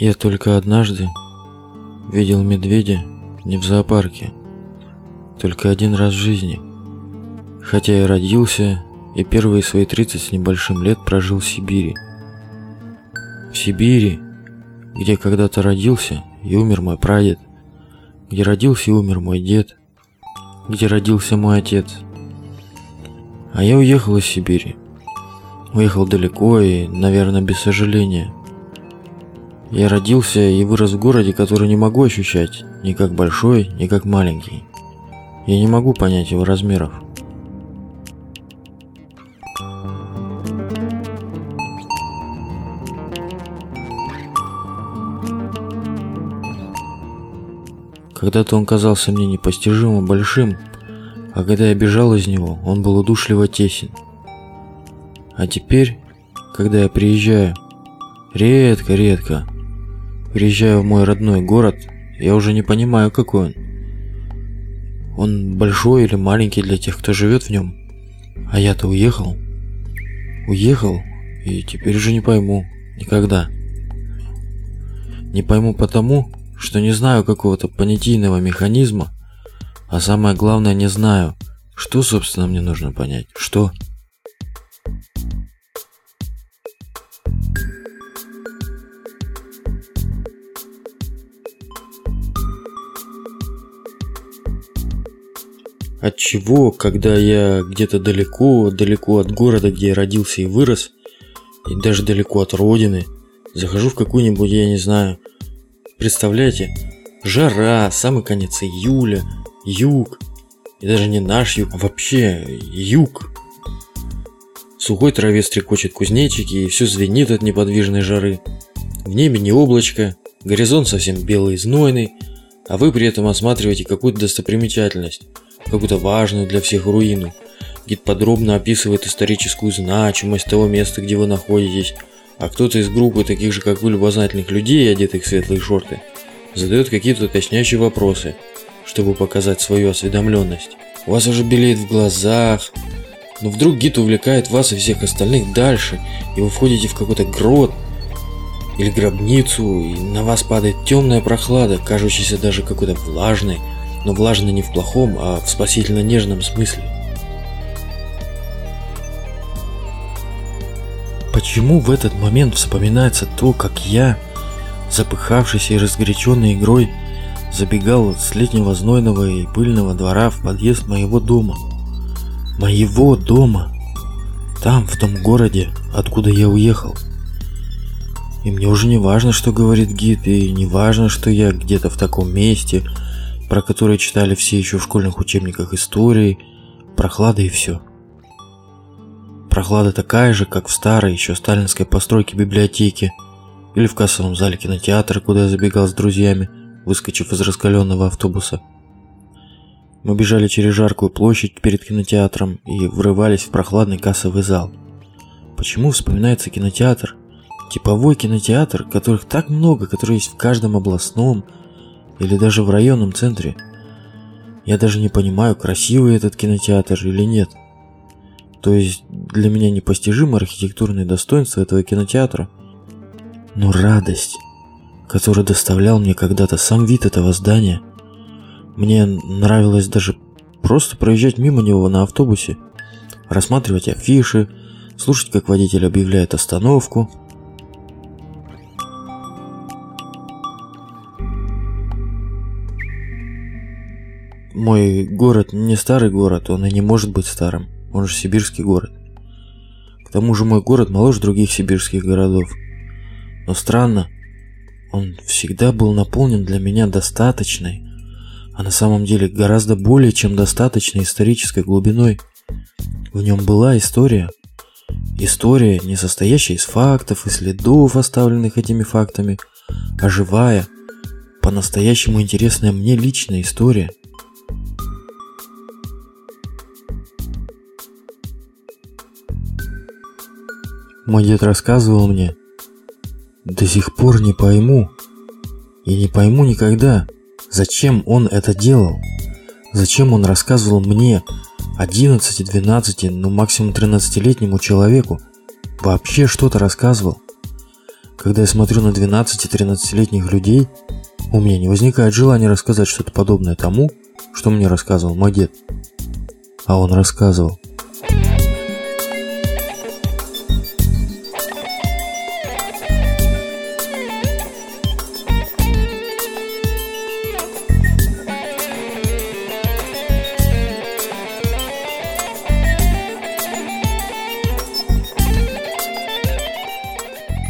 Я только однажды видел медведя не в зоопарке, только один раз в жизни. Хотя я родился и первые свои 30 с небольшим лет прожил в Сибири. В Сибири, где когда-то родился и умер мой прадед, где родился и умер мой дед, где родился мой отец. А я уехал из Сибири. Уехал далеко и, наверное, без сожаления. Я родился и вырос в городе, который не могу ощущать ни как большой, ни как маленький. Я не могу понять его размеров. Когда-то он казался мне непостижимо большим, а когда я бежал из него, он был удушливо тесен. А теперь, когда я приезжаю, редко-редко, приезжаю в мой родной город, я уже не понимаю, какой он. Он большой или маленький для тех, кто живет в нем. А я-то уехал. Уехал, и теперь уже не пойму. Никогда. Не пойму потому, что не знаю какого-то понятийного механизма, а самое главное не знаю, что, собственно, мне нужно понять. Что? От чего, когда я где-то далеко, далеко от города, где я родился и вырос, и даже далеко от родины, захожу в какую-нибудь, я не знаю, Представляете? Жара, самый конец июля, юг. И даже не наш юг, а вообще юг. В сухой траве стрекочет кузнечики, и все звенит от неподвижной жары. В небе не облачко, горизонт совсем белый и знойный, а вы при этом осматриваете какую-то достопримечательность, какую-то важную для всех руину. Гид подробно описывает историческую значимость того места, где вы находитесь, а кто-то из группы таких же, как вы, любознательных людей, одетых в светлые шорты, задает какие-то уточняющие вопросы, чтобы показать свою осведомленность. У вас уже белеет в глазах, но вдруг гид увлекает вас и всех остальных дальше, и вы входите в какой-то грот или гробницу, и на вас падает темная прохлада, кажущаяся даже какой-то влажной, но влажной не в плохом, а в спасительно нежном смысле. Почему в этот момент вспоминается то, как я, запыхавшийся и разгоряченный игрой, забегал с летнего знойного и пыльного двора в подъезд моего дома? Моего дома! Там, в том городе, откуда я уехал. И мне уже не важно, что говорит гид, и не важно, что я где-то в таком месте, про которое читали все еще в школьных учебниках истории, прохлада и все. Прохлада такая же, как в старой, еще сталинской постройке библиотеки или в кассовом зале кинотеатра, куда я забегал с друзьями, выскочив из раскаленного автобуса. Мы бежали через жаркую площадь перед кинотеатром и врывались в прохладный кассовый зал. Почему вспоминается кинотеатр? Типовой кинотеатр, которых так много, которые есть в каждом областном или даже в районном центре. Я даже не понимаю, красивый этот кинотеатр или нет. То есть для меня непостижимо архитектурные достоинства этого кинотеатра. Но радость, которую доставлял мне когда-то сам вид этого здания, мне нравилось даже просто проезжать мимо него на автобусе, рассматривать афиши, слушать, как водитель объявляет остановку. Мой город не старый город, он и не может быть старым он же сибирский город. К тому же мой город моложе других сибирских городов. Но странно, он всегда был наполнен для меня достаточной, а на самом деле гораздо более чем достаточной исторической глубиной. В нем была история. История, не состоящая из фактов и следов, оставленных этими фактами, а живая, по-настоящему интересная мне личная история – Мой дед рассказывал мне. До сих пор не пойму. И не пойму никогда, зачем он это делал. Зачем он рассказывал мне, 11, 12, ну максимум 13-летнему человеку, вообще что-то рассказывал. Когда я смотрю на 12-13-летних людей, у меня не возникает желания рассказать что-то подобное тому, что мне рассказывал мой дед. А он рассказывал.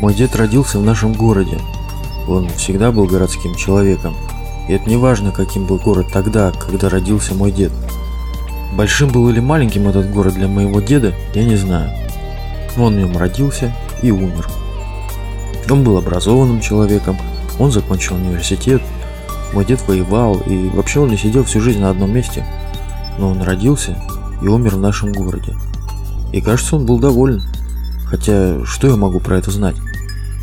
Мой дед родился в нашем городе. Он всегда был городским человеком. И это не важно, каким был город тогда, когда родился мой дед. Большим был или маленьким этот город для моего деда, я не знаю. Но он в нем родился и умер. Он был образованным человеком, он закончил университет, мой дед воевал, и вообще он не сидел всю жизнь на одном месте. Но он родился и умер в нашем городе. И кажется, он был доволен. Хотя, что я могу про это знать?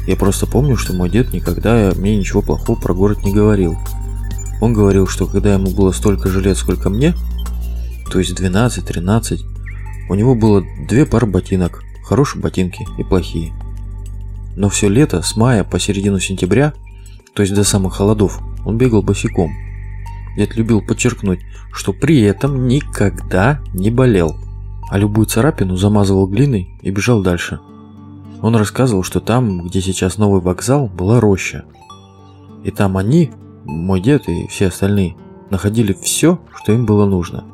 Я просто помню, что мой дед никогда мне ничего плохого про город не говорил. Он говорил, что когда ему было столько же лет, сколько мне, то есть 12-13, у него было две пары ботинок, хорошие ботинки и плохие. Но все лето, с мая по середину сентября, то есть до самых холодов, он бегал босиком. Дед любил подчеркнуть, что при этом никогда не болел, а любую царапину замазывал глиной и бежал дальше – он рассказывал, что там, где сейчас новый вокзал, была роща. И там они, мой дед и все остальные, находили все, что им было нужно.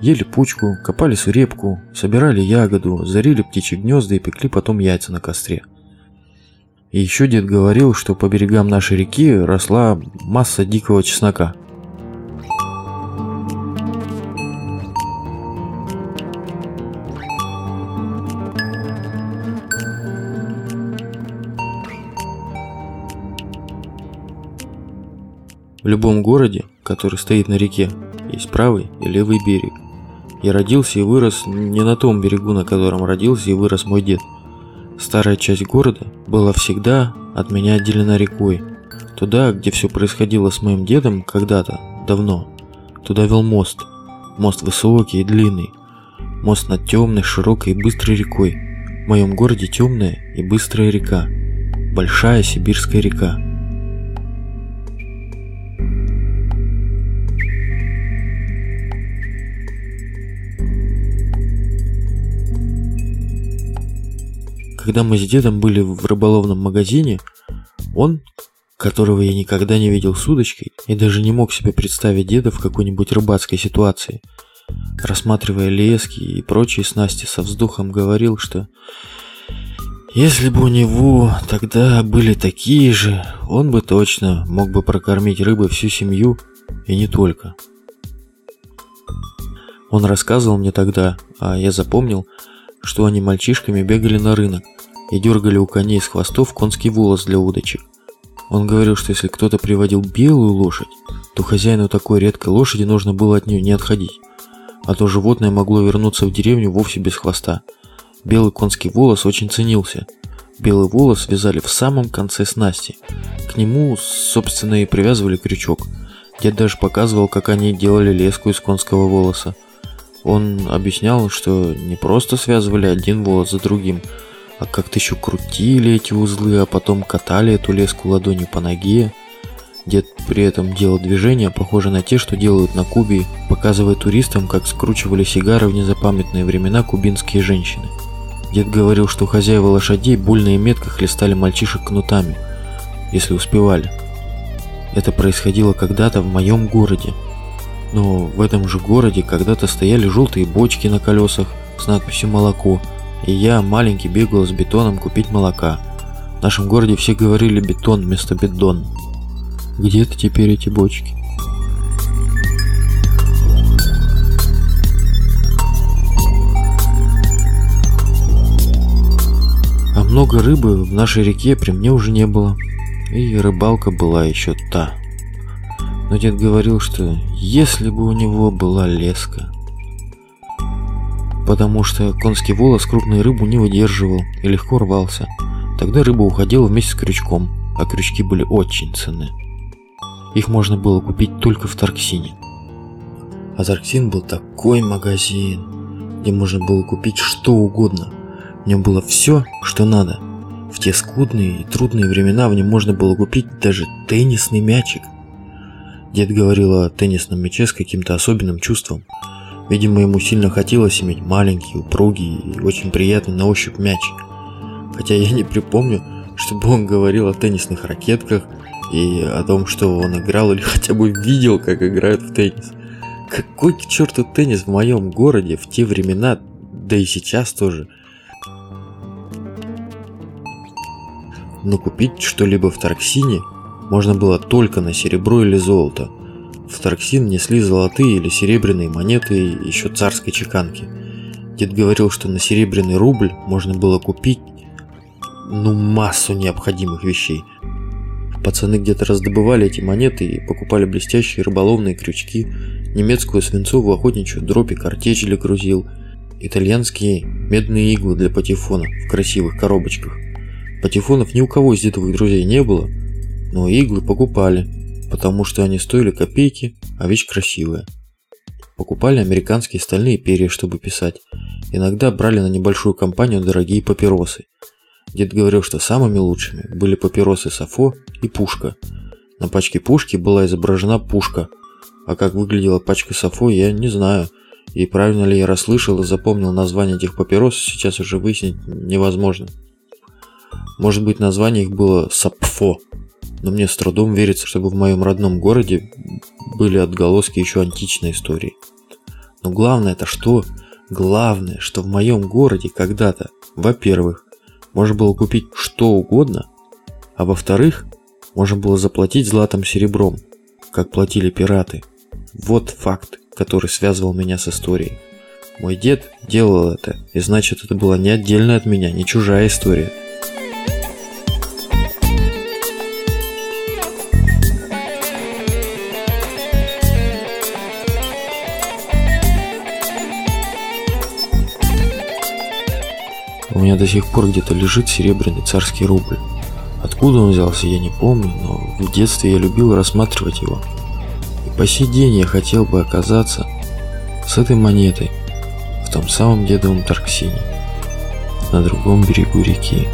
Ели пучку, копали сурепку, собирали ягоду, зарили птичьи гнезда и пекли потом яйца на костре. И еще дед говорил, что по берегам нашей реки росла масса дикого чеснока – В любом городе, который стоит на реке, есть правый и левый берег. Я родился и вырос не на том берегу, на котором родился и вырос мой дед. Старая часть города была всегда от меня отделена рекой. Туда, где все происходило с моим дедом когда-то, давно. Туда вел мост. Мост высокий и длинный. Мост над темной, широкой и быстрой рекой. В моем городе темная и быстрая река. Большая сибирская река. Когда мы с дедом были в рыболовном магазине, он, которого я никогда не видел с удочкой и даже не мог себе представить деда в какой-нибудь рыбацкой ситуации, рассматривая лески и прочие снасти со вздохом говорил, что если бы у него тогда были такие же, он бы точно мог бы прокормить рыбой всю семью и не только. Он рассказывал мне тогда, а я запомнил, что они мальчишками бегали на рынок, и дергали у коней с хвостов конский волос для удочек. Он говорил, что если кто-то приводил белую лошадь, то хозяину такой редкой лошади нужно было от нее не отходить, а то животное могло вернуться в деревню вовсе без хвоста. Белый конский волос очень ценился. Белый волос вязали в самом конце снасти. К нему, собственно, и привязывали крючок. Дед даже показывал, как они делали леску из конского волоса. Он объяснял, что не просто связывали один волос за другим – а как-то еще крутили эти узлы, а потом катали эту леску ладонью по ноге. Дед при этом делал движения, похожие на те, что делают на Кубе, показывая туристам, как скручивали сигары в незапамятные времена кубинские женщины. Дед говорил, что хозяева лошадей больно и метко хлестали мальчишек кнутами, если успевали. Это происходило когда-то в моем городе. Но в этом же городе когда-то стояли желтые бочки на колесах с надписью «Молоко», и я, маленький, бегал с бетоном купить молока. В нашем городе все говорили бетон вместо бетон. Где-то теперь эти бочки. А много рыбы в нашей реке при мне уже не было. И рыбалка была еще та. Но дед говорил, что если бы у него была леска, потому что конский волос крупную рыбу не выдерживал и легко рвался. Тогда рыба уходила вместе с крючком, а крючки были очень ценны. Их можно было купить только в Тарксине. А Тарксин был такой магазин, где можно было купить что угодно. В нем было все, что надо. В те скудные и трудные времена в нем можно было купить даже теннисный мячик. Дед говорил о теннисном мяче с каким-то особенным чувством. Видимо, ему сильно хотелось иметь маленький, упругий и очень приятный на ощупь мячик. Хотя я не припомню, чтобы он говорил о теннисных ракетках и о том, что он играл или хотя бы видел, как играют в теннис. Какой к черту теннис в моем городе в те времена, да и сейчас тоже. Но купить что-либо в Тарксине можно было только на серебро или золото. В Тарксин несли золотые или серебряные монеты еще царской чеканки. Дед говорил, что на серебряный рубль можно было купить ну массу необходимых вещей. Пацаны где-то раздобывали эти монеты и покупали блестящие рыболовные крючки, немецкую свинцовую охотничью дробь и картечь для грузил, итальянские медные иглы для патефона в красивых коробочках. Патефонов ни у кого из дедовых друзей не было, но иглы покупали, потому что они стоили копейки, а вещь красивая. Покупали американские стальные перья, чтобы писать. Иногда брали на небольшую компанию дорогие папиросы. Дед говорил, что самыми лучшими были папиросы Сафо и пушка. На пачке пушки была изображена пушка, а как выглядела пачка Сафо, я не знаю. И правильно ли я расслышал и запомнил название этих папирос, сейчас уже выяснить невозможно. Может быть название их было Сапфо, но мне с трудом верится, чтобы в моем родном городе были отголоски еще античной истории. Но главное это что? Главное, что в моем городе когда-то, во-первых, можно было купить что угодно, а во-вторых, можно было заплатить златом серебром, как платили пираты. Вот факт, который связывал меня с историей. Мой дед делал это, и значит это была не отдельная от меня, не чужая история. Меня до сих пор где-то лежит серебряный царский рубль. Откуда он взялся, я не помню, но в детстве я любил рассматривать его. И по сей день я хотел бы оказаться с этой монетой в том самом дедовом Тарксине на другом берегу реки.